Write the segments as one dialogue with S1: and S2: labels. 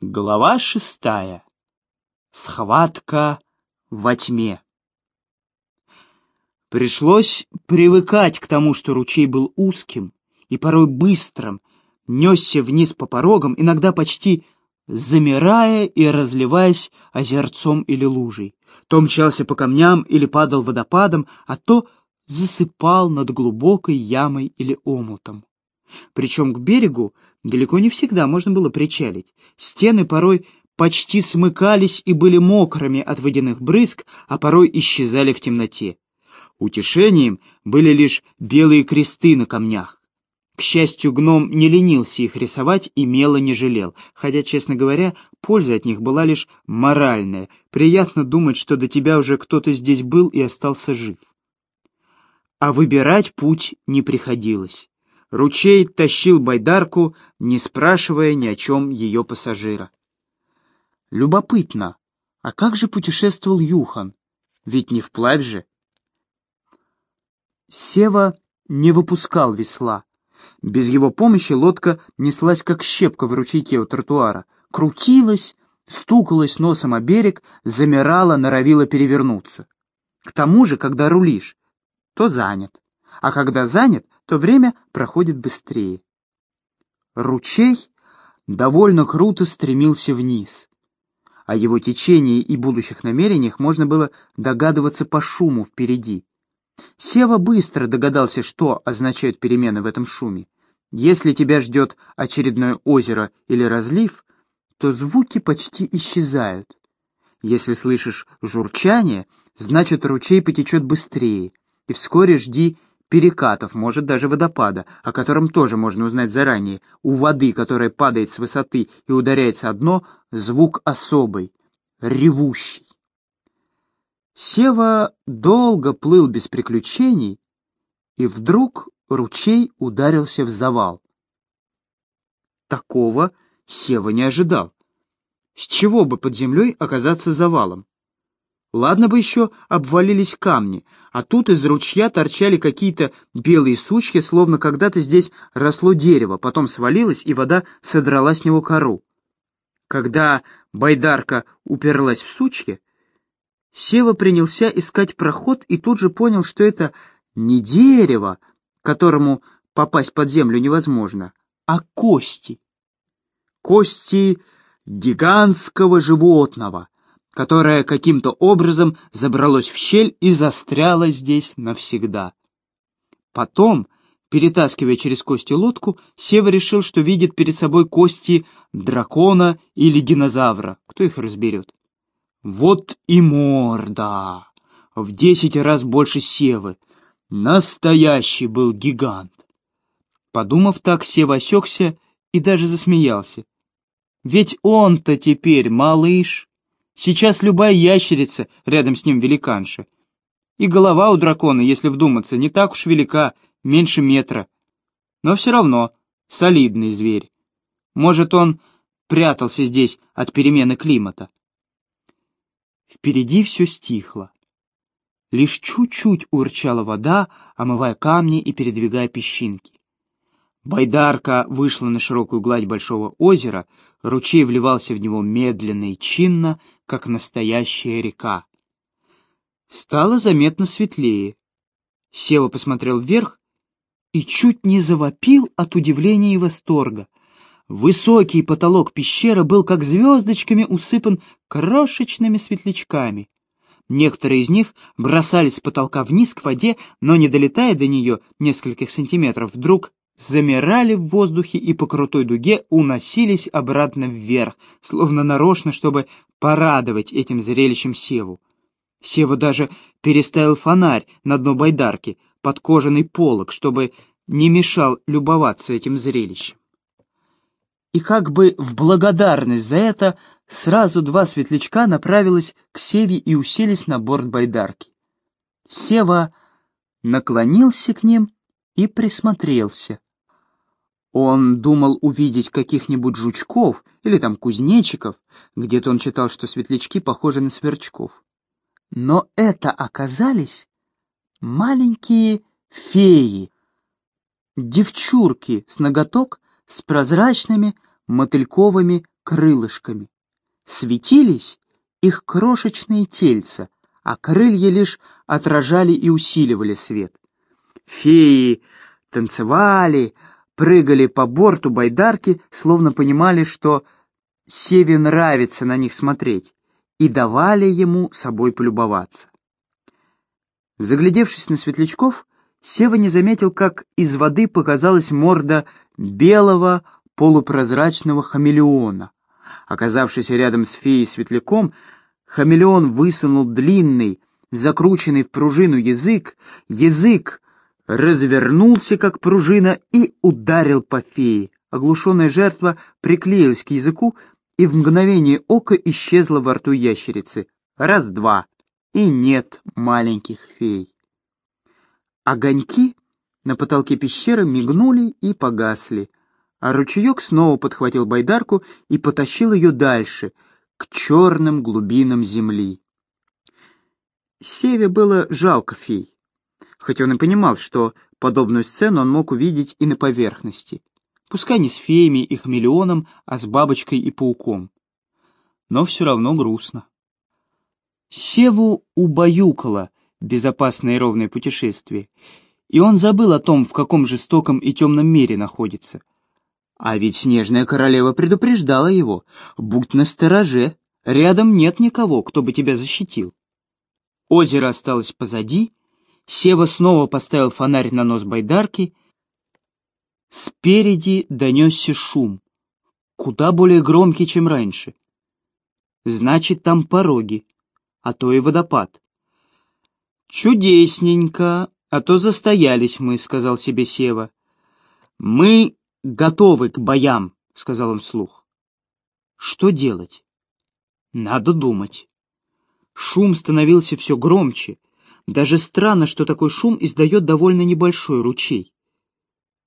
S1: Глава шестая. Схватка во тьме. Пришлось привыкать к тому, что ручей был узким и порой быстрым, несся вниз по порогам, иногда почти замирая и разливаясь озерцом или лужей. То мчался по камням или падал водопадом, а то засыпал над глубокой ямой или омутом. Причем к берегу далеко не всегда можно было причалить. Стены порой почти смыкались и были мокрыми от водяных брызг, а порой исчезали в темноте. Утешением были лишь белые кресты на камнях. К счастью, гном не ленился их рисовать и мело не жалел, хотя, честно говоря, польза от них была лишь моральная. Приятно думать, что до тебя уже кто-то здесь был и остался жив. А выбирать путь не приходилось. Ручей тащил байдарку, не спрашивая ни о чем ее пассажира. Любопытно, а как же путешествовал Юхан? Ведь не вплавь же. Сева не выпускал весла. Без его помощи лодка неслась, как щепка в ручейке у тротуара. Крутилась, стукалась носом о берег, замирала, норовила перевернуться. К тому же, когда рулишь, то занят. А когда занят, то время проходит быстрее. Ручей довольно круто стремился вниз. О его течении и будущих намерениях можно было догадываться по шуму впереди. Сева быстро догадался, что означают перемены в этом шуме. Если тебя ждет очередное озеро или разлив, то звуки почти исчезают. Если слышишь журчание, значит ручей потечет быстрее, и вскоре жди перекатов, может даже водопада, о котором тоже можно узнать заранее. У воды, которая падает с высоты и ударяется о дно, звук особый, ревущий. Сева долго плыл без приключений, и вдруг ручей ударился в завал. Такого Сева не ожидал. С чего бы под землей оказаться завалом? Ладно бы еще обвалились камни, а тут из ручья торчали какие-то белые сучки, словно когда-то здесь росло дерево, потом свалилось, и вода содрала с него кору. Когда байдарка уперлась в сучки, Сева принялся искать проход и тут же понял, что это не дерево, которому попасть под землю невозможно, а кости. Кости гигантского животного — которое каким-то образом забралось в щель и застряло здесь навсегда. Потом, перетаскивая через кости лодку, Сева решил, что видит перед собой кости дракона или динозавра. Кто их разберет? Вот и морда! В десять раз больше Севы. Настоящий был гигант. Подумав так, Сева осекся и даже засмеялся. Ведь он-то теперь малыш. Сейчас любая ящерица рядом с ним великанша. И голова у дракона, если вдуматься, не так уж велика, меньше метра. Но все равно солидный зверь. Может, он прятался здесь от перемены климата. Впереди все стихло. Лишь чуть-чуть урчала вода, омывая камни и передвигая песчинки. Байдарка вышла на широкую гладь большого озера, ручей вливался в него медленно и чинно, как настоящая река. Стало заметно светлее. Сева посмотрел вверх и чуть не завопил от удивления и восторга. Высокий потолок пещеры был как звездочками усыпан крошечными светлячками. Некоторые из них бросались с потолка вниз к воде, но, не долетая до нее нескольких сантиметров, вдруг замирали в воздухе и по крутой дуге уносились обратно вверх, словно нарочно, чтобы порадовать этим зрелищем Севу. Сева даже переставил фонарь на дно байдарки под кожаный полог, чтобы не мешал любоваться этим зрелищем. И как бы в благодарность за это сразу два светлячка направились к Севе и уселись на борт байдарки. Сева наклонился к ним и присмотрелся. Он думал увидеть каких-нибудь жучков или там кузнечиков, где-то он читал, что светлячки похожи на сверчков. Но это оказались маленькие феи, девчурки с ноготок с прозрачными мотыльковыми крылышками. Светились их крошечные тельца, а крылья лишь отражали и усиливали свет. Феи танцевали, прыгали по борту байдарки, словно понимали, что Севе нравится на них смотреть, и давали ему собой полюбоваться. Заглядевшись на светлячков, Сева не заметил, как из воды показалась морда белого полупрозрачного хамелеона. Оказавшись рядом с феей-светляком, хамелеон высунул длинный, закрученный в пружину язык, язык развернулся, как пружина, и ударил по фее. Оглушенная жертва приклеилась к языку и в мгновение ока исчезла во рту ящерицы. Раз-два, и нет маленьких фей. Огоньки на потолке пещеры мигнули и погасли, а ручеек снова подхватил байдарку и потащил ее дальше, к черным глубинам земли. Севе было жалко фей хоть он и понимал, что подобную сцену он мог увидеть и на поверхности, пускай не с феями и хамелеоном, а с бабочкой и пауком. Но все равно грустно. Севу убаюкало безопасное и ровное путешествие, и он забыл о том, в каком жестоком и темном мире находится. А ведь Снежная Королева предупреждала его, будь настороже, рядом нет никого, кто бы тебя защитил. Озеро осталось позади, Сева снова поставил фонарь на нос байдарки. Спереди донесся шум, куда более громкий, чем раньше. Значит, там пороги, а то и водопад. «Чудесненько, а то застоялись мы», — сказал себе Сева. «Мы готовы к боям», — сказал он вслух. «Что делать?» «Надо думать». Шум становился все громче, даже странно, что такой шум издает довольно небольшой ручей.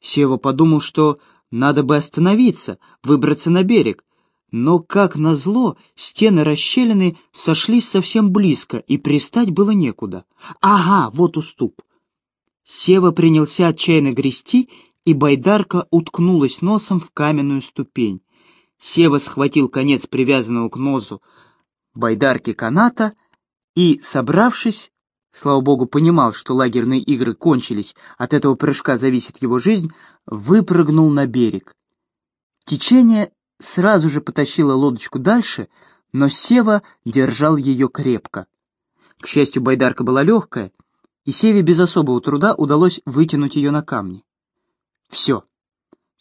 S1: Сева подумал, что надо бы остановиться, выбраться на берег, но, как назло, стены расщелины сошлись совсем близко, и пристать было некуда. Ага, вот уступ. Сева принялся отчаянно грести, и байдарка уткнулась носом в каменную ступень. Сева схватил конец привязанного к нозу байдарки каната и, собравшись, слава богу, понимал, что лагерные игры кончились, от этого прыжка зависит его жизнь, выпрыгнул на берег. Течение сразу же потащило лодочку дальше, но Сева держал ее крепко. К счастью, байдарка была легкая, и Севе без особого труда удалось вытянуть ее на камни. Все,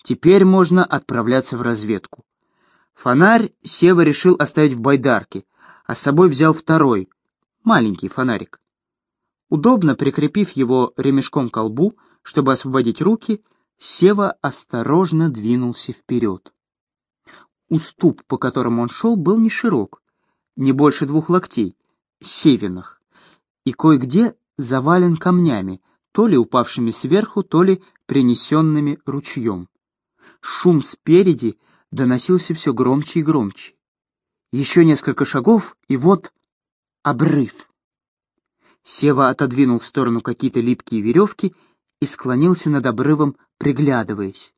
S1: теперь можно отправляться в разведку. Фонарь Сева решил оставить в байдарке, а с собой взял второй, маленький фонарик. Удобно прикрепив его ремешком к колбу, чтобы освободить руки, Сева осторожно двинулся вперед. Уступ, по которому он шел, был не широк, не больше двух локтей, севинах, и кое-где завален камнями, то ли упавшими сверху, то ли принесенными ручьем. Шум спереди доносился все громче и громче. Еще несколько шагов, и вот обрыв. Сева отодвинул в сторону какие-то липкие веревки и склонился над обрывом, приглядываясь.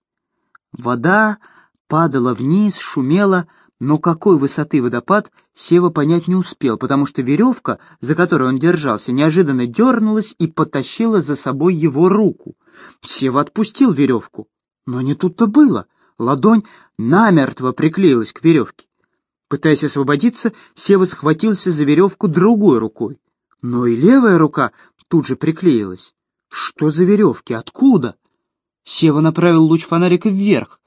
S1: Вода падала вниз, шумела, но какой высоты водопад Сева понять не успел, потому что веревка, за которой он держался, неожиданно дернулась и потащила за собой его руку. Сева отпустил веревку, но не тут-то было. Ладонь намертво приклеилась к веревке. Пытаясь освободиться, Сева схватился за веревку другой рукой. Но и левая рука тут же приклеилась. Что за веревки? Откуда? Сева направил луч фонарика вверх,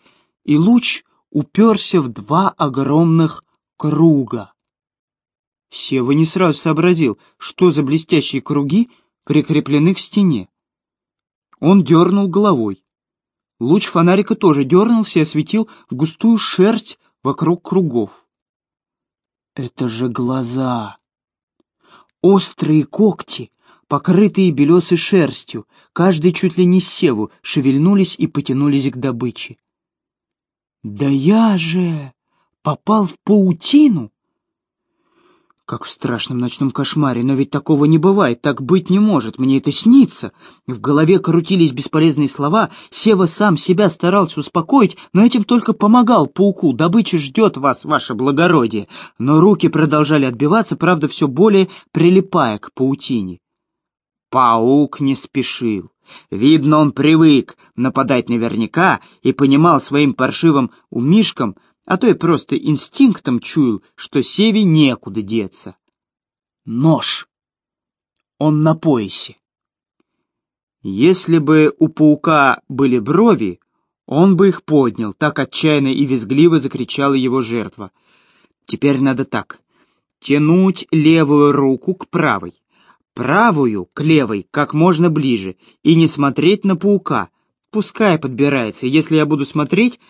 S1: и луч уперся в два огромных круга. Сева не сразу сообразил, что за блестящие круги прикреплены к стене. Он дернул головой. Луч фонарика тоже дернулся и осветил густую шерсть вокруг кругов. «Это же глаза!» Острые когти, покрытые белесой шерстью, каждый чуть ли не севу, шевельнулись и потянулись к добыче. «Да я же попал в паутину!» Как в страшном ночном кошмаре, но ведь такого не бывает, так быть не может, мне это снится. В голове крутились бесполезные слова, Сева сам себя старался успокоить, но этим только помогал пауку, добыча ждет вас, ваше благородие. Но руки продолжали отбиваться, правда, все более прилипая к паутине. Паук не спешил. Видно, он привык нападать наверняка и понимал своим паршивым умишкам, а то и просто инстинктом чуял, что Севе некуда деться. Нож. Он на поясе. Если бы у паука были брови, он бы их поднял, так отчаянно и визгливо закричала его жертва. Теперь надо так. Тянуть левую руку к правой, правую к левой как можно ближе и не смотреть на паука. Пускай подбирается. Если я буду смотреть,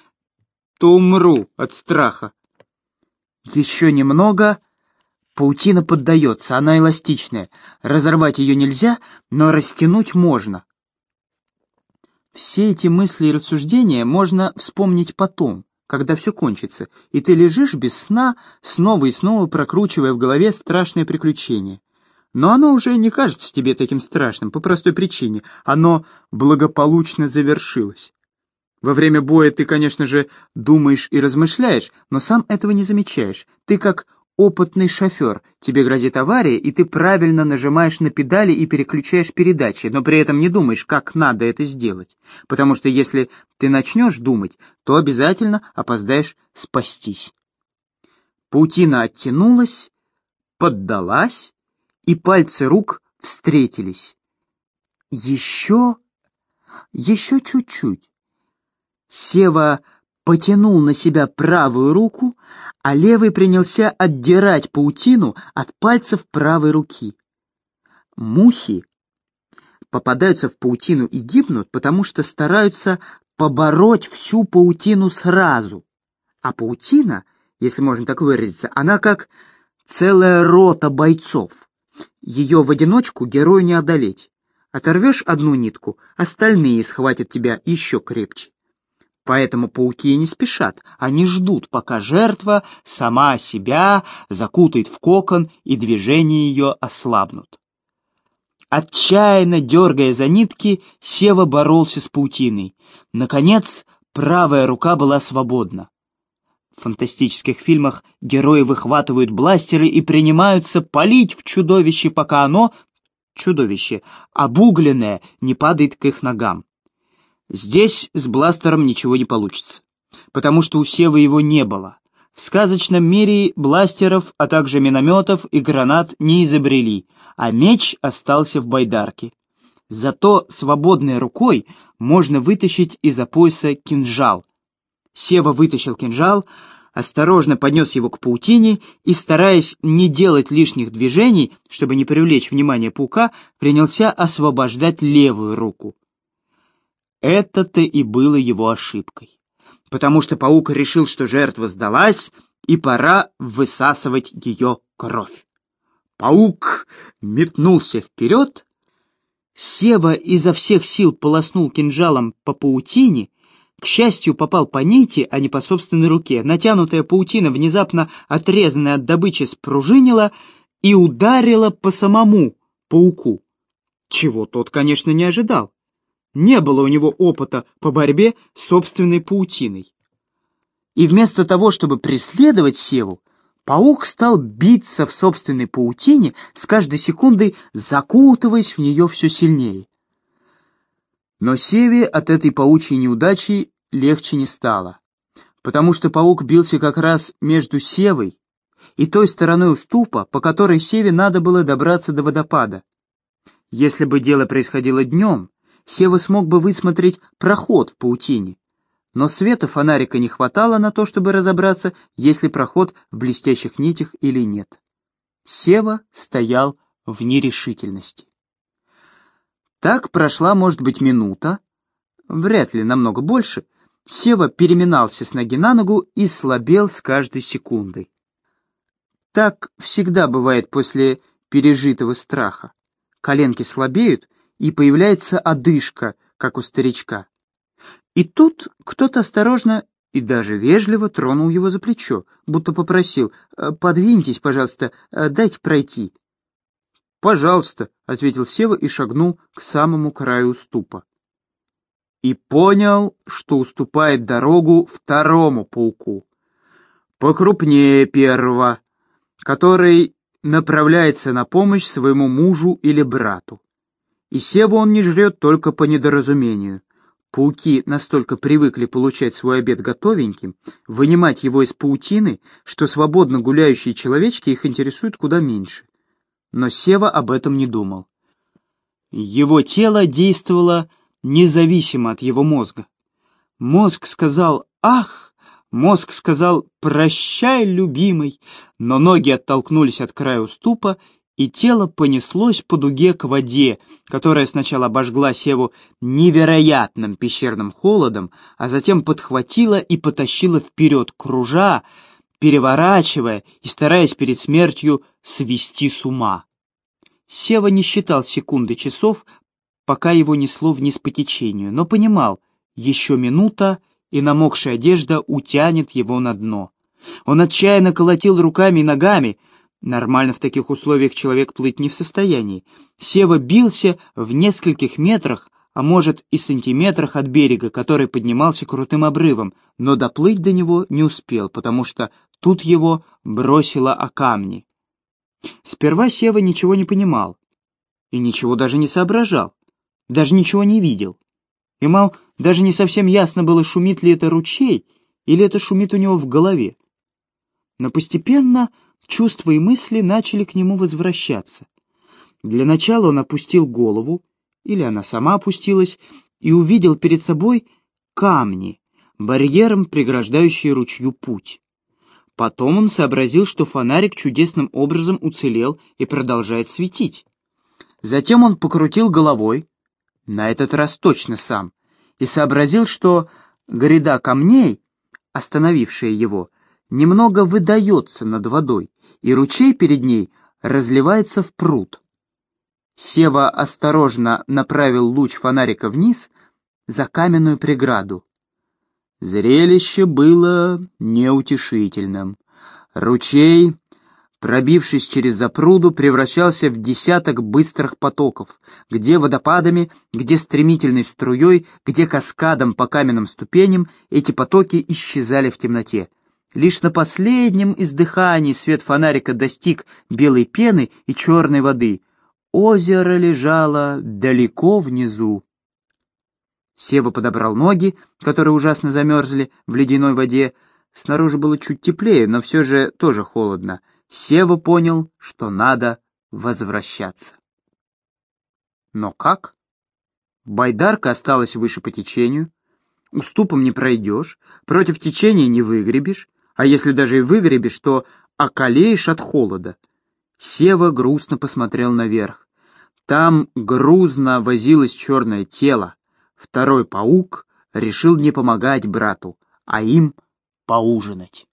S1: то умру от страха. Еще немного. Паутина поддается, она эластичная. Разорвать ее нельзя, но растянуть можно. Все эти мысли и рассуждения можно вспомнить потом, когда все кончится, и ты лежишь без сна, снова и снова прокручивая в голове страшное приключение. Но оно уже не кажется тебе таким страшным по простой причине. Оно благополучно завершилось. Во время боя ты, конечно же, думаешь и размышляешь, но сам этого не замечаешь. Ты как опытный шофер, тебе грозит авария, и ты правильно нажимаешь на педали и переключаешь передачи, но при этом не думаешь, как надо это сделать. Потому что если ты начнешь думать, то обязательно опоздаешь спастись. Паутина оттянулась, поддалась, и пальцы рук встретились. Еще, еще чуть-чуть. Сева потянул на себя правую руку, а левый принялся отдирать паутину от пальцев правой руки. Мухи попадаются в паутину и гибнут, потому что стараются побороть всю паутину сразу. А паутина, если можно так выразиться, она как целая рота бойцов. Ее в одиночку герою не одолеть. Оторвешь одну нитку, остальные схватят тебя еще крепче. Поэтому пауки не спешат, они ждут, пока жертва сама себя закутает в кокон и движения ее ослабнут. Отчаянно дергая за нитки, Сева боролся с паутиной. Наконец, правая рука была свободна. В фантастических фильмах герои выхватывают бластеры и принимаются палить в чудовище, пока оно, чудовище, обугленное, не падает к их ногам. Здесь с бластером ничего не получится, потому что у Севы его не было. В сказочном мире бластеров, а также минометов и гранат не изобрели, а меч остался в байдарке. Зато свободной рукой можно вытащить из-за пояса кинжал. Сева вытащил кинжал, осторожно поднес его к паутине и, стараясь не делать лишних движений, чтобы не привлечь внимание паука, принялся освобождать левую руку. Это-то и было его ошибкой. Потому что паук решил, что жертва сдалась, и пора высасывать ее кровь. Паук метнулся вперед, Сева изо всех сил полоснул кинжалом по паутине, к счастью, попал по нити, а не по собственной руке. Натянутая паутина, внезапно отрезанная от добычи, спружинила и ударила по самому пауку, чего тот, конечно, не ожидал. Не было у него опыта по борьбе с собственной паутиной. И вместо того, чтобы преследовать Севу, паук стал биться в собственной паутине, с каждой секундой закутываясь в нее все сильнее. Но Севе от этой паучьей неудачи легче не стало, потому что паук бился как раз между Севой и той стороной уступа, по которой Севе надо было добраться до водопада. Если бы дело происходило днем, Сева смог бы высмотреть проход в паутине. Но света фонарика не хватало на то, чтобы разобраться, есть ли проход в блестящих нитях или нет. Сева стоял в нерешительности. Так прошла, может быть, минута, вряд ли намного больше. Сева переминался с ноги на ногу и слабел с каждой секундой. Так всегда бывает после пережитого страха. Коленки слабеют, и появляется одышка, как у старичка. И тут кто-то осторожно и даже вежливо тронул его за плечо, будто попросил «Э, «Подвиньтесь, пожалуйста, э, дайте пройти». «Пожалуйста», — ответил Сева и шагнул к самому краю уступа. И понял, что уступает дорогу второму пауку, покрупнее первого, который направляется на помощь своему мужу или брату. И Севу он не жрет только по недоразумению. Пауки настолько привыкли получать свой обед готовеньким, вынимать его из паутины, что свободно гуляющие человечки их интересуют куда меньше. Но Сева об этом не думал. Его тело действовало независимо от его мозга. Мозг сказал «Ах!», мозг сказал «Прощай, любимый!», но ноги оттолкнулись от края уступа, и тело понеслось по дуге к воде, которая сначала обожгла Севу невероятным пещерным холодом, а затем подхватила и потащила вперед, кружа, переворачивая и стараясь перед смертью свести с ума. Сева не считал секунды часов, пока его несло вниз по течению, но понимал, еще минута, и намокшая одежда утянет его на дно. Он отчаянно колотил руками и ногами, Нормально в таких условиях человек плыть не в состоянии. Сева бился в нескольких метрах, а может и сантиметрах от берега, который поднимался крутым обрывом, но доплыть до него не успел, потому что тут его бросило о камни. Сперва Сева ничего не понимал и ничего даже не соображал, даже ничего не видел. Ему даже не совсем ясно было, шумит ли это ручей или это шумит у него в голове. Но постепенно Чувства и мысли начали к нему возвращаться. Для начала он опустил голову, или она сама опустилась, и увидел перед собой камни, барьером преграждающие ручью путь. Потом он сообразил, что фонарик чудесным образом уцелел и продолжает светить. Затем он покрутил головой, на этот раз точно сам, и сообразил, что гряда камней, остановившая его, немного выдается над водой, и ручей перед ней разливается в пруд. Сева осторожно направил луч фонарика вниз за каменную преграду. Зрелище было неутешительным. Ручей, пробившись через запруду, превращался в десяток быстрых потоков, где водопадами, где стремительной струей, где каскадом по каменным ступеням эти потоки исчезали в темноте. Лишь на последнем издыхании свет фонарика достиг белой пены и черной воды. Озеро лежало далеко внизу. Сева подобрал ноги, которые ужасно замерзли в ледяной воде. Снаружи было чуть теплее, но все же тоже холодно. Сева понял, что надо возвращаться. Но как? Байдарка осталась выше по течению. Уступом не пройдешь, против течения не выгребешь, а если даже и выгребешь, то околеешь от холода. Сева грустно посмотрел наверх. Там грузно возилось черное тело. Второй паук решил не помогать брату, а им поужинать.